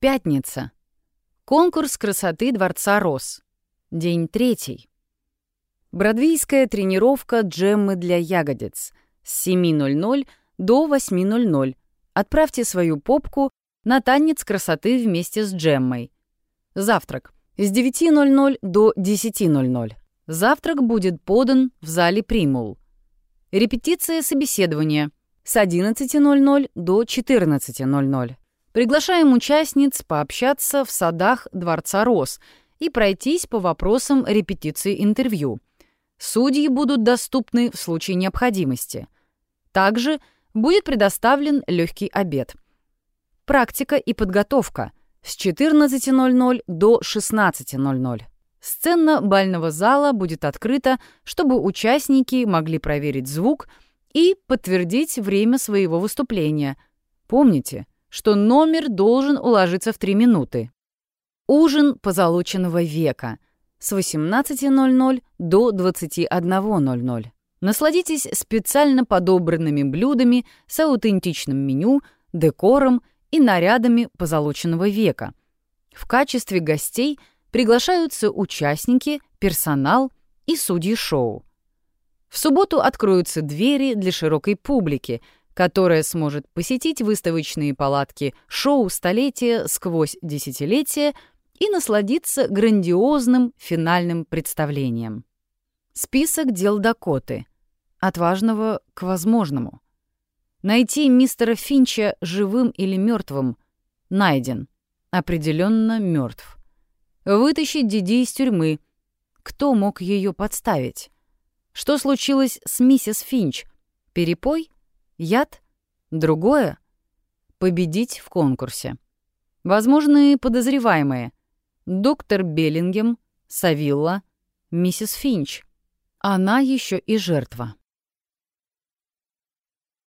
Пятница. Конкурс красоты Дворца Рос. День третий. Бродвейская тренировка джеммы для ягодиц с 7.00 до 8.00. Отправьте свою попку на танец красоты вместе с джеммой. Завтрак с 9.00 до 10.00. Завтрак будет подан в зале Примул. Репетиция собеседования с 11.00 до 14.00. Приглашаем участниц пообщаться в садах Дворца Рос и пройтись по вопросам репетиции интервью. Судьи будут доступны в случае необходимости. Также будет предоставлен легкий обед. Практика и подготовка с 14.00 до 16.00. Сцена бального зала будет открыта, чтобы участники могли проверить звук и подтвердить время своего выступления. Помните — что номер должен уложиться в 3 минуты. Ужин позолоченного века с 18.00 до 21.00. Насладитесь специально подобранными блюдами с аутентичным меню, декором и нарядами позолоченного века. В качестве гостей приглашаются участники, персонал и судьи шоу. В субботу откроются двери для широкой публики — которая сможет посетить выставочные палатки шоу столетия сквозь десятилетия и насладиться грандиозным финальным представлением. Список дел Дакоты. От важного к возможному. Найти мистера Финча живым или мертвым. Найден. Определенно мертв. Вытащить Диди из тюрьмы. Кто мог ее подставить? Что случилось с миссис Финч? Перепой? Яд? Другое? Победить в конкурсе. Возможные подозреваемые. Доктор Беллингем, Савилла, миссис Финч. Она еще и жертва.